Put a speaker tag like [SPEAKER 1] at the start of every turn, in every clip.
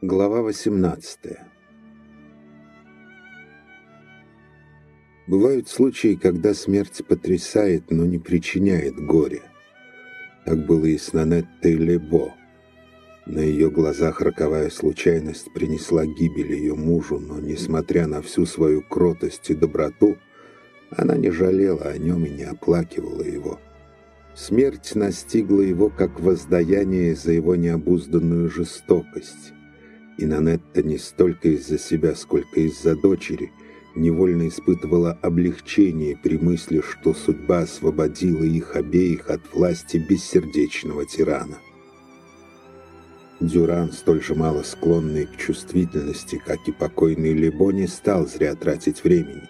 [SPEAKER 1] Глава 18 Бывают случаи, когда смерть потрясает, но не причиняет горя. Так было и с Нанеттой Лебо. На ее глазах роковая случайность принесла гибель ее мужу, но, несмотря на всю свою кротость и доброту, она не жалела о нем и не оплакивала его. Смерть настигла его как воздаяние за его необузданную жестокость. И Нанетта не столько из-за себя, сколько из-за дочери невольно испытывала облегчение при мысли, что судьба освободила их обеих от власти бессердечного тирана. Дюран, столь же мало склонный к чувствительности, как и покойный Лебо, не стал зря тратить времени.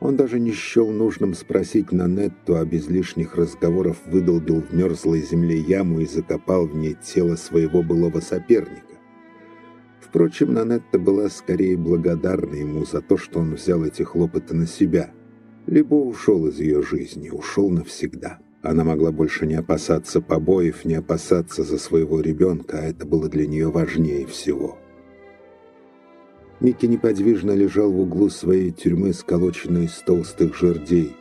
[SPEAKER 1] Он даже не счел нужным спросить Нанетту, а без лишних разговоров выдолбил в мерзлой земле яму и закопал в ней тело своего былого соперника. Впрочем, Нанетта была скорее благодарна ему за то, что он взял эти хлопоты на себя. Либо ушел из ее жизни, ушел навсегда. Она могла больше не опасаться побоев, не опасаться за своего ребенка, а это было для нее важнее всего. Микки неподвижно лежал в углу своей тюрьмы, сколоченной из толстых жердей.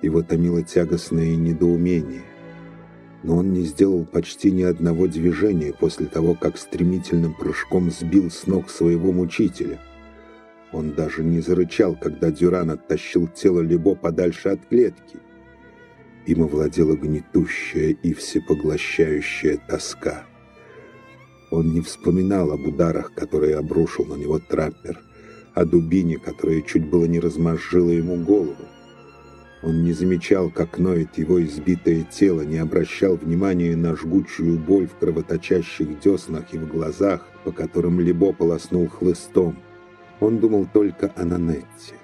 [SPEAKER 1] Его томило тягостное недоумение но он не сделал почти ни одного движения после того, как стремительным прыжком сбил с ног своего мучителя. Он даже не зарычал, когда Дюран оттащил тело Лебо подальше от клетки. Им овладела гнетущая и всепоглощающая тоска. Он не вспоминал об ударах, которые обрушил на него траппер, о дубине, которая чуть было не размозжила ему голову. Он не замечал, как ноет его избитое тело, не обращал внимания на жгучую боль в кровоточащих деснах и в глазах, по которым Лебо полоснул хлыстом. Он думал только о Нанетте.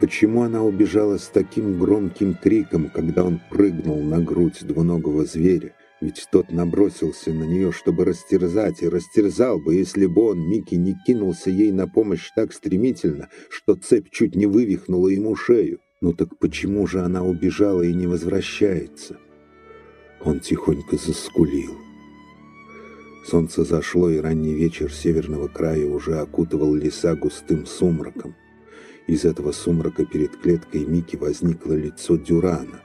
[SPEAKER 1] Почему она убежала с таким громким криком, когда он прыгнул на грудь двуногого зверя? Ведь тот набросился на нее, чтобы растерзать, и растерзал бы, если бы он, Микки, не кинулся ей на помощь так стремительно, что цепь чуть не вывихнула ему шею. Ну так почему же она убежала и не возвращается? Он тихонько заскулил. Солнце зашло, и ранний вечер северного края уже окутывал леса густым сумраком. Из этого сумрака перед клеткой Мики возникло лицо Дюрана.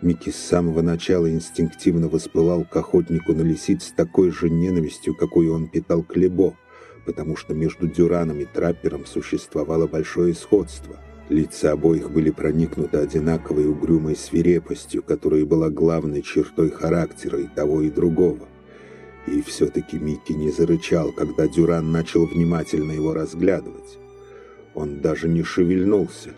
[SPEAKER 1] Микки с самого начала инстинктивно воспылал к охотнику на лисиц с такой же ненавистью, какой он питал к Лебо, потому что между Дюраном и Траппером существовало большое сходство — Лица обоих были проникнуты одинаковой угрюмой свирепостью, которая была главной чертой характера и того, и другого. И все-таки Микки не зарычал, когда Дюран начал внимательно его разглядывать. Он даже не шевельнулся.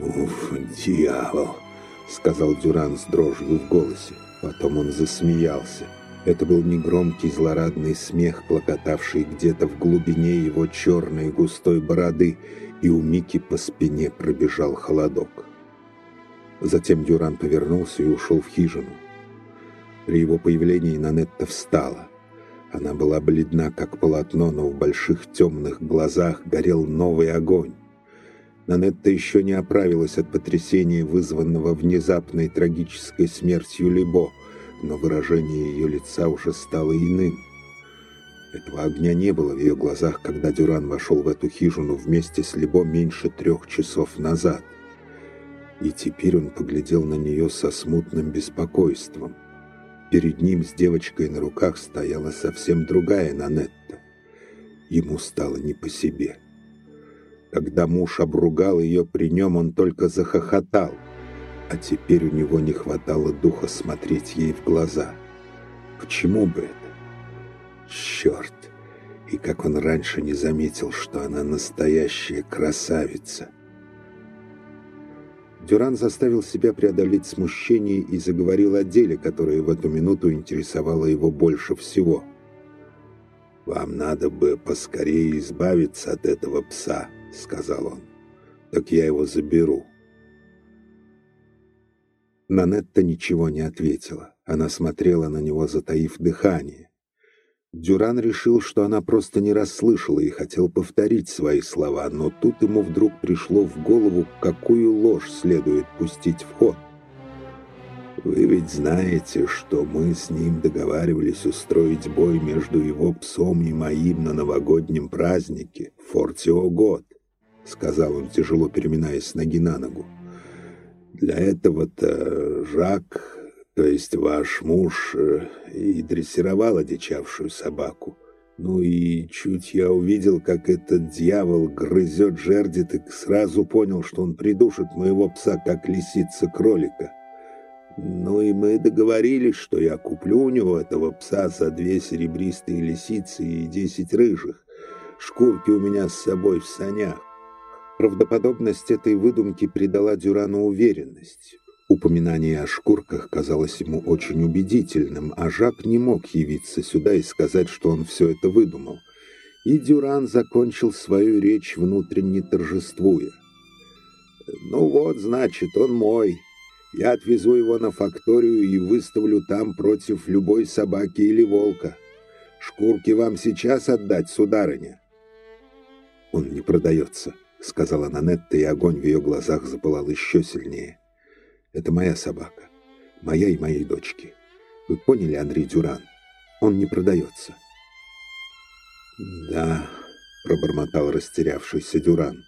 [SPEAKER 1] «Уф, дьявол!» — сказал Дюран с дрожью в голосе. Потом он засмеялся. Это был негромкий злорадный смех, плакатавший где-то в глубине его черной густой бороды, и у Мики по спине пробежал холодок. Затем Дюран повернулся и ушел в хижину. При его появлении Нанетта встала. Она была бледна, как полотно, но в больших темных глазах горел новый огонь. Нанетта еще не оправилась от потрясения, вызванного внезапной трагической смертью Лебо, но выражение ее лица уже стало иным. Этого огня не было в ее глазах, когда Дюран вошел в эту хижину вместе с Лебо меньше трех часов назад. И теперь он поглядел на нее со смутным беспокойством. Перед ним с девочкой на руках стояла совсем другая Нанетта. Ему стало не по себе. Когда муж обругал ее при нем, он только захохотал, а теперь у него не хватало духа смотреть ей в глаза. Почему бы это? Черт! И как он раньше не заметил, что она настоящая красавица. Дюран заставил себя преодолеть смущение и заговорил о деле, которое в эту минуту интересовало его больше всего. «Вам надо бы поскорее избавиться от этого пса», — сказал он. «Так я его заберу». Нанетта ничего не ответила. Она смотрела на него, затаив дыхание. Дюран решил, что она просто не расслышала и хотел повторить свои слова, но тут ему вдруг пришло в голову, какую ложь следует пустить в ход. Вы ведь знаете, что мы с ним договаривались устроить бой между его псом и моим на новогоднем празднике в Огот, сказал он, тяжело переминаясь с ноги на ногу. Для этого-то Жак, то есть ваш муж, э, и дрессировал одичавшую собаку. Ну и чуть я увидел, как этот дьявол грызет жерди, так сразу понял, что он придушит моего пса, как лисица кролика. Ну и мы договорились, что я куплю у него этого пса за две серебристые лисицы и десять рыжих. Шкурки у меня с собой в санях. Правдоподобность этой выдумки придала Дюрану уверенность. Упоминание о шкурках казалось ему очень убедительным, а Жак не мог явиться сюда и сказать, что он все это выдумал. И Дюран закончил свою речь, внутренне торжествуя. «Ну вот, значит, он мой. Я отвезу его на факторию и выставлю там против любой собаки или волка. Шкурки вам сейчас отдать, сударыня?» «Он не продается», — сказала Нанетта, и огонь в ее глазах запылал еще сильнее. «Это моя собака, моя и моей дочки. Вы поняли, Андрей Дюран? Он не продается». «Да», — пробормотал растерявшийся Дюран.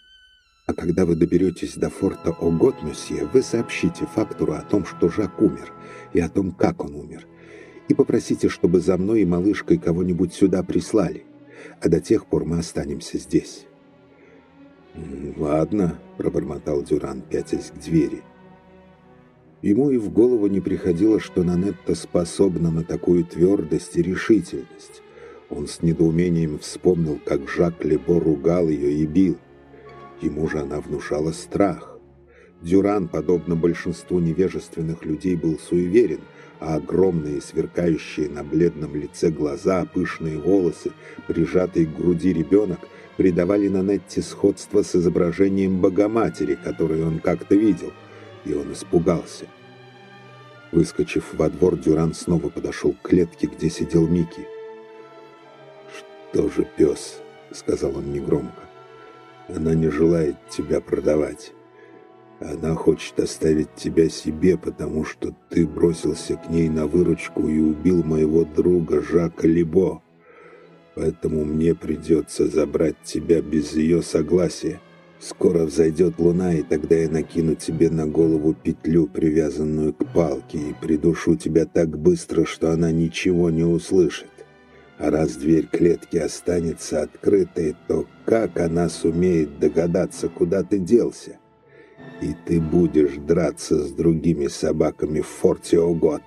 [SPEAKER 1] А когда вы доберетесь до форта Огот, вы сообщите фактору о том, что Жак умер, и о том, как он умер. И попросите, чтобы за мной и малышкой кого-нибудь сюда прислали. А до тех пор мы останемся здесь. «Ладно», — пробормотал Дюран, пятясь к двери. Ему и в голову не приходило, что Нанетта способна на такую твердость и решительность. Он с недоумением вспомнил, как Жак Лебо ругал ее и бил. Ему же она внушала страх. Дюран, подобно большинству невежественных людей, был суеверен, а огромные, сверкающие на бледном лице глаза, пышные волосы, прижатый к груди ребенок придавали Нанетте сходство с изображением Богоматери, которое он как-то видел, и он испугался. Выскочив во двор, Дюран снова подошел к клетке, где сидел Микки. «Что же, пес?» — сказал он негромко. Она не желает тебя продавать. Она хочет оставить тебя себе, потому что ты бросился к ней на выручку и убил моего друга Жака Либо. Поэтому мне придется забрать тебя без ее согласия. Скоро взойдет луна, и тогда я накину тебе на голову петлю, привязанную к палке, и придушу тебя так быстро, что она ничего не услышит. А раз дверь клетки останется открытой, то как она сумеет догадаться, куда ты делся? И ты будешь драться с другими собаками в форте Огот.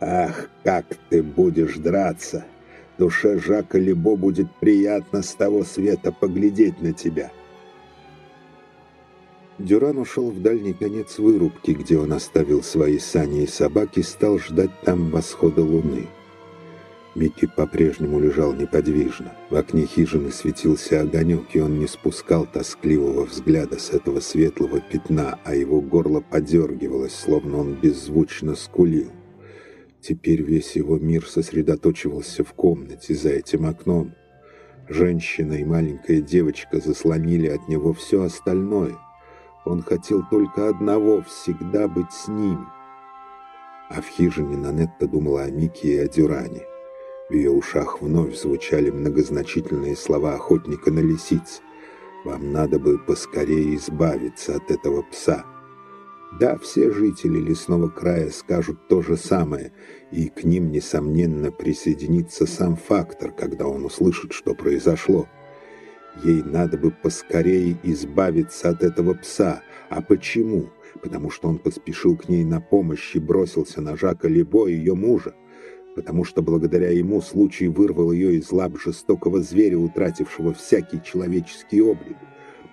[SPEAKER 1] Ах, как ты будешь драться! Душе Жака Лебо будет приятно с того света поглядеть на тебя. Дюран ушел в дальний конец вырубки, где он оставил свои сани и собаки, стал ждать там восхода луны. Микки по-прежнему лежал неподвижно. В окне хижины светился огонек, и он не спускал тоскливого взгляда с этого светлого пятна, а его горло подергивалось, словно он беззвучно скулил. Теперь весь его мир сосредоточивался в комнате за этим окном. Женщина и маленькая девочка заслонили от него все остальное. Он хотел только одного — всегда быть с ними. А в хижине Нанетта думала о Мике и о Дюране. В ее ушах вновь звучали многозначительные слова охотника на лисиц. «Вам надо бы поскорее избавиться от этого пса». Да, все жители лесного края скажут то же самое, и к ним, несомненно, присоединится сам фактор, когда он услышит, что произошло. Ей надо бы поскорее избавиться от этого пса. А почему? Потому что он поспешил к ней на помощь и бросился на Жака Лебо, ее мужа потому что благодаря ему случай вырвал ее из лап жестокого зверя, утратившего всякий человеческий облик,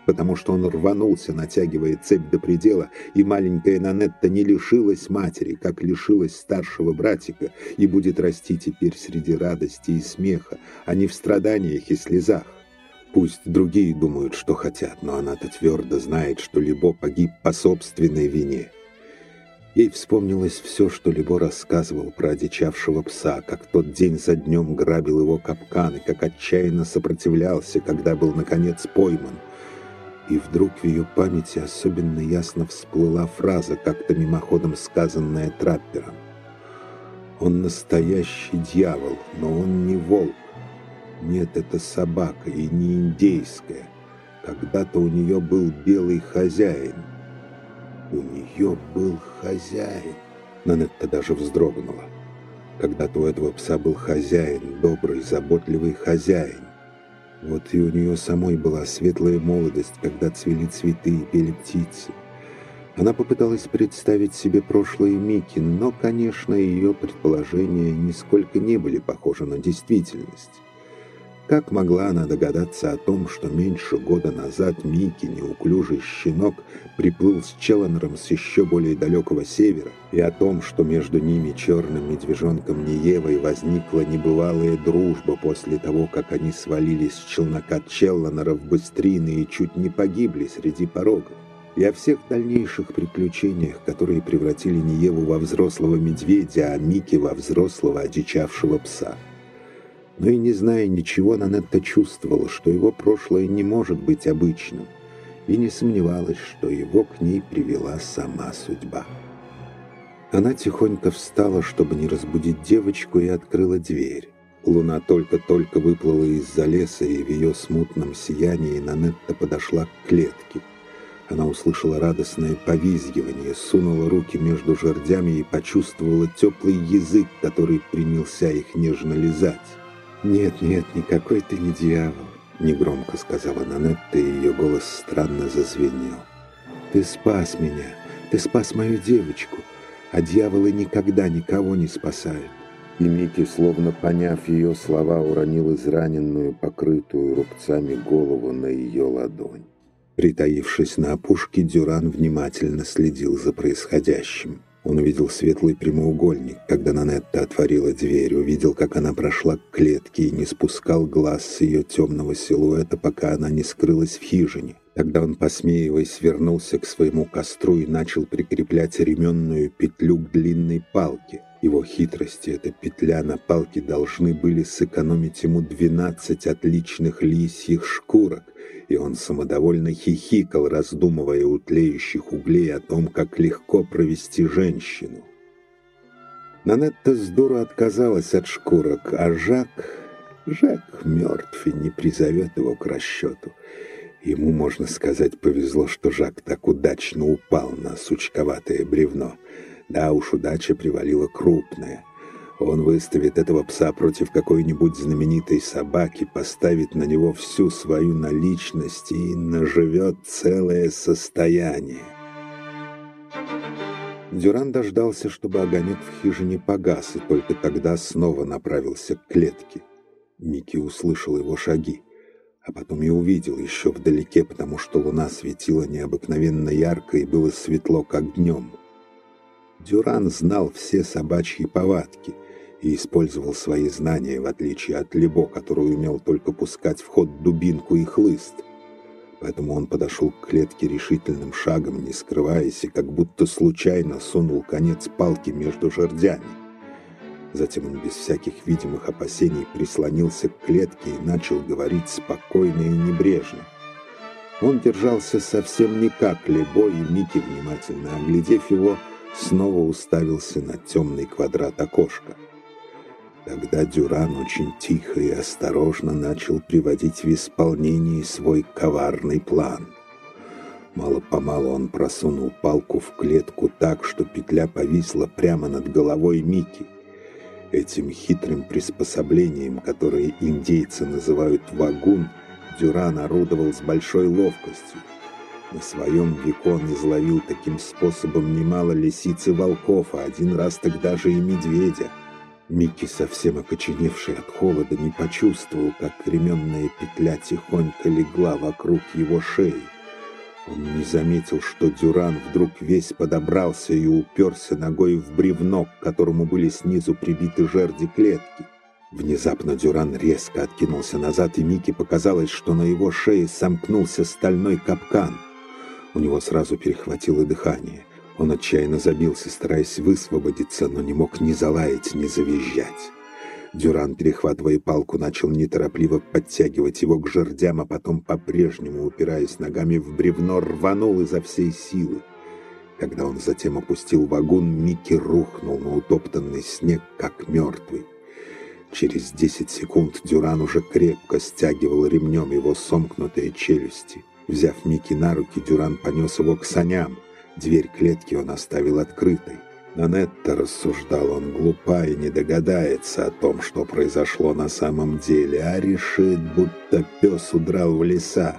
[SPEAKER 1] потому что он рванулся, натягивая цепь до предела, и маленькая Нанетта не лишилась матери, как лишилась старшего братика, и будет расти теперь среди радости и смеха, а не в страданиях и слезах. Пусть другие думают, что хотят, но она-то твердо знает, что Либо погиб по собственной вине. Ей вспомнилось все, что Лебо рассказывал про одичавшего пса, как тот день за днем грабил его капкан и как отчаянно сопротивлялся, когда был, наконец, пойман. И вдруг в ее памяти особенно ясно всплыла фраза, как-то мимоходом сказанная траппером. «Он настоящий дьявол, но он не волк. Нет, это собака и не индейская. Когда-то у нее был белый хозяин». «У нее был хозяин!» Нанетта даже вздрогнула. Когда-то у этого пса был хозяин, добрый, заботливый хозяин. Вот и у нее самой была светлая молодость, когда цвели цветы и пели птицы. Она попыталась представить себе прошлое Мики, но, конечно, ее предположения нисколько не были похожи на действительность. Как могла она догадаться о том, что меньше года назад Микки, неуклюжий щенок, приплыл с Челленером с еще более далекого севера, и о том, что между ними черным медвежонком Ниевой возникла небывалая дружба после того, как они свалились с челнока Челленера в Быстрины и чуть не погибли среди порогов, и о всех дальнейших приключениях, которые превратили Ниеву во взрослого медведя, а Микки во взрослого одичавшего пса но и не зная ничего, Нанетта чувствовала, что его прошлое не может быть обычным, и не сомневалась, что его к ней привела сама судьба. Она тихонько встала, чтобы не разбудить девочку, и открыла дверь. Луна только-только выплыла из-за леса, и в ее смутном сиянии Нанетта подошла к клетке. Она услышала радостное повизгивание, сунула руки между жердями и почувствовала теплый язык, который принялся их нежно лизать. «Нет, нет, никакой ты не дьявол», — негромко сказала Нанетта, и ее голос странно зазвенел. «Ты спас меня, ты спас мою девочку, а дьяволы никогда никого не спасают». И Микки, словно поняв ее слова, уронил израненную, покрытую рубцами голову на ее ладонь. Притаившись на опушке, Дюран внимательно следил за происходящим. Он увидел светлый прямоугольник, когда Нанетта отворила дверь, увидел, как она прошла к клетке и не спускал глаз с ее темного силуэта, пока она не скрылась в хижине. Тогда он, посмеиваясь, вернулся к своему костру и начал прикреплять ременную петлю к длинной палке. Его хитрости эта петля на палке должны были сэкономить ему 12 отличных лисьих шкурок, и он самодовольно хихикал, раздумывая у тлеющих углей о том, как легко провести женщину. Нанетта с дуру отказалась от шкурок, а Жак... Жак мертв и не призовет его к расчету. Ему, можно сказать, повезло, что Жак так удачно упал на сучковатое бревно. Да уж, удача привалила крупная — он выставит этого пса против какой-нибудь знаменитой собаки, поставит на него всю свою наличность и наживет целое состояние. Дюран дождался, чтобы огонек в хижине погас, и только тогда снова направился к клетке. Микки услышал его шаги, а потом и увидел еще вдалеке, потому что луна светила необыкновенно ярко и было светло, как днем. Дюран знал все собачьи повадки — и использовал свои знания, в отличие от Лебо, который умел только пускать в ход дубинку и хлыст. Поэтому он подошел к клетке решительным шагом, не скрываясь, и как будто случайно сунул конец палки между жердями. Затем он без всяких видимых опасений прислонился к клетке и начал говорить спокойно и небрежно. Он держался совсем не как Лебо, и Микки, внимательно оглядев его, снова уставился на темный квадрат окошка. Тогда Дюран очень тихо и осторожно начал приводить в исполнение свой коварный план. Мало-помалу он просунул палку в клетку так, что петля повисла прямо над головой Мики. Этим хитрым приспособлением, которое индейцы называют вагун, Дюран орудовал с большой ловкостью. На своем веку он изловил таким способом немало лисиц и волков, а один раз так даже и медведя — Микки, совсем окоченевший от холода, не почувствовал, как кременная петля тихонько легла вокруг его шеи. Он не заметил, что Дюран вдруг весь подобрался и уперся ногой в бревно, к которому были снизу прибиты жерди клетки. Внезапно Дюран резко откинулся назад, и Микки показалось, что на его шее сомкнулся стальной капкан. У него сразу перехватило дыхание — он отчаянно забился, стараясь высвободиться, но не мог ни залаять, ни завизжать. Дюран, перехватывая палку, начал неторопливо подтягивать его к жердям, а потом, по-прежнему упираясь ногами в бревно, рванул изо всей силы. Когда он затем опустил вагон, Микки рухнул на утоптанный снег, как мертвый. Через десять секунд Дюран уже крепко стягивал ремнем его сомкнутые челюсти. Взяв Микки на руки, Дюран понес его к саням. Дверь клетки он оставил открытой. Нанетта, рассуждал он, глупа и не догадается о том, что произошло на самом деле, а решит, будто пес удрал в леса.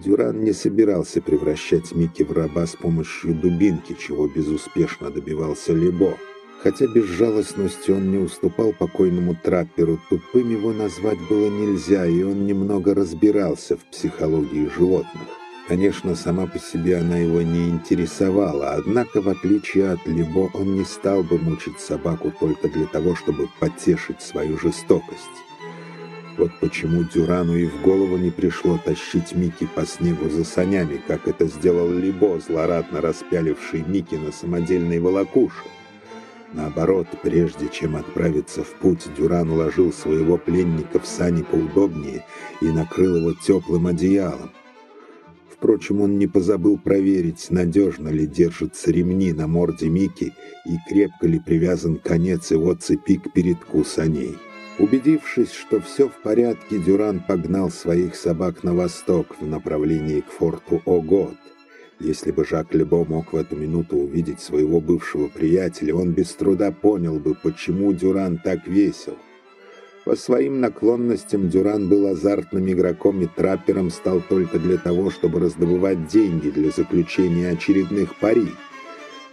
[SPEAKER 1] Дюран не собирался превращать Микки в раба с помощью дубинки, чего безуспешно добивался Лебо. Хотя безжалостностью он не уступал покойному трапперу, тупым его назвать было нельзя, и он немного разбирался в психологии животных. Конечно, сама по себе она его не интересовала, однако, в отличие от Лебо, он не стал бы мучить собаку только для того, чтобы потешить свою жестокость. Вот почему Дюрану и в голову не пришло тащить Микки по снегу за санями, как это сделал Лебо, злорадно распяливший Микки на самодельной волокуше. Наоборот, прежде чем отправиться в путь, Дюран уложил своего пленника в сани поудобнее и накрыл его теплым одеялом. Впрочем, он не позабыл проверить, надежно ли держатся ремни на морде Мики и крепко ли привязан конец его цепи к передку саней. Убедившись, что все в порядке, Дюран погнал своих собак на восток в направлении к форту Огот. Если бы Жак Лебо мог в эту минуту увидеть своего бывшего приятеля, он без труда понял бы, почему Дюран так весел. По своим наклонностям Дюран был азартным игроком и траппером стал только для того, чтобы раздобывать деньги для заключения очередных пари.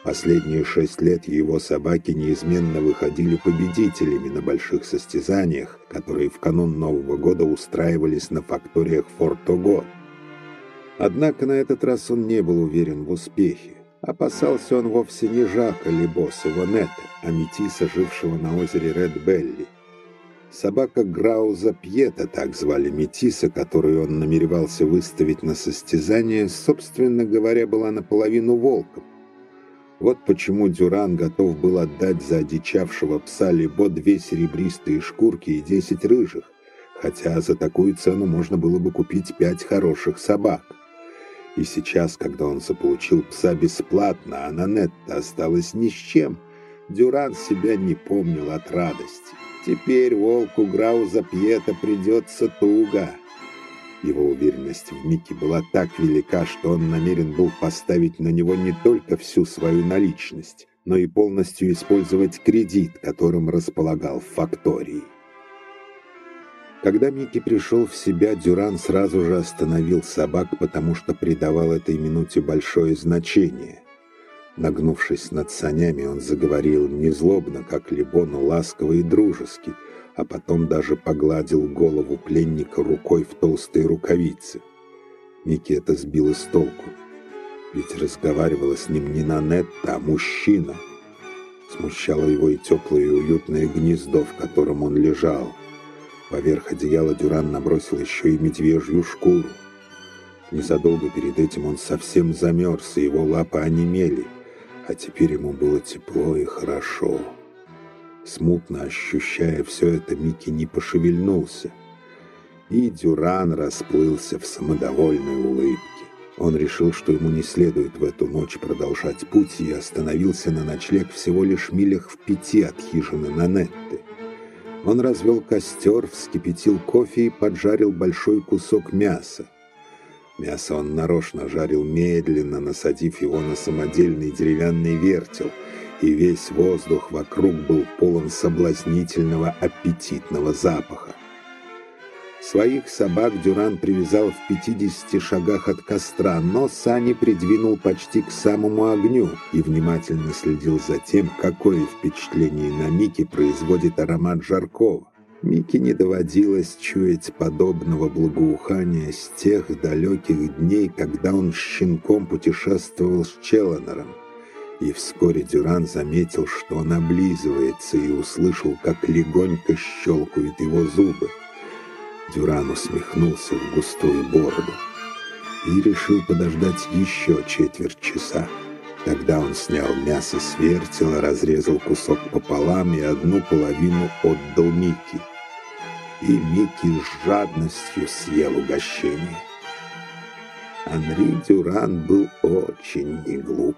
[SPEAKER 1] Последние шесть лет его собаки неизменно выходили победителями на больших состязаниях, которые в канун Нового года устраивались на факториях Форт-Ого. Однако на этот раз он не был уверен в успехе. Опасался он вовсе не Жака Лебоса Вонета, а метиса, жившего на озере Ред Белли. Собака Грауза Пьета, так звали метиса, которую он намеревался выставить на состязание, собственно говоря, была наполовину волком. Вот почему Дюран готов был отдать за одичавшего пса Лебо две серебристые шкурки и десять рыжих, хотя за такую цену можно было бы купить пять хороших собак. И сейчас, когда он заполучил пса бесплатно, а Нанетта осталась ни с чем, Дюран себя не помнил от радости. Теперь волку Грауза Пьета придется туго. Его уверенность в Микке была так велика, что он намерен был поставить на него не только всю свою наличность, но и полностью использовать кредит, которым располагал в фактории. Когда Микки пришел в себя, Дюран сразу же остановил собак, потому что придавал этой минуте большое значение. Нагнувшись над санями, он заговорил не злобно, как Либону, ласково и дружески, а потом даже погладил голову пленника рукой в толстой рукавице. Микки это сбило с толку. Ведь разговаривала с ним не Нанетта, а мужчина. Смущало его и теплое и уютное гнездо, в котором он лежал — Поверх одеяла Дюран набросил еще и медвежью шкуру. Незадолго перед этим он совсем замерз, и его лапы онемели, а теперь ему было тепло и хорошо. Смутно ощущая все это, Микки не пошевельнулся. И Дюран расплылся в самодовольной улыбке. Он решил, что ему не следует в эту ночь продолжать путь, и остановился на ночлег всего лишь милях в пяти от хижины Нанетты. Он развел костер, вскипятил кофе и поджарил большой кусок мяса. Мясо он нарочно жарил медленно, насадив его на самодельный деревянный вертел, и весь воздух вокруг был полон соблазнительного аппетитного запаха. Своих собак Дюран привязал в 50 шагах от костра, но сани придвинул почти к самому огню и внимательно следил за тем, какое впечатление на Мике производит аромат жаркого. Мике не доводилось чуять подобного благоухания с тех далеких дней, когда он щенком путешествовал с Челленером. И вскоре Дюран заметил, что он облизывается, и услышал, как легонько щелкают его зубы. Дюран усмехнулся в густую бороду и решил подождать еще четверть часа. Тогда он снял мясо с вертела, разрезал кусок пополам и одну половину отдал Микки. И Микки с жадностью съел угощение. Анри Дюран был очень неглуп.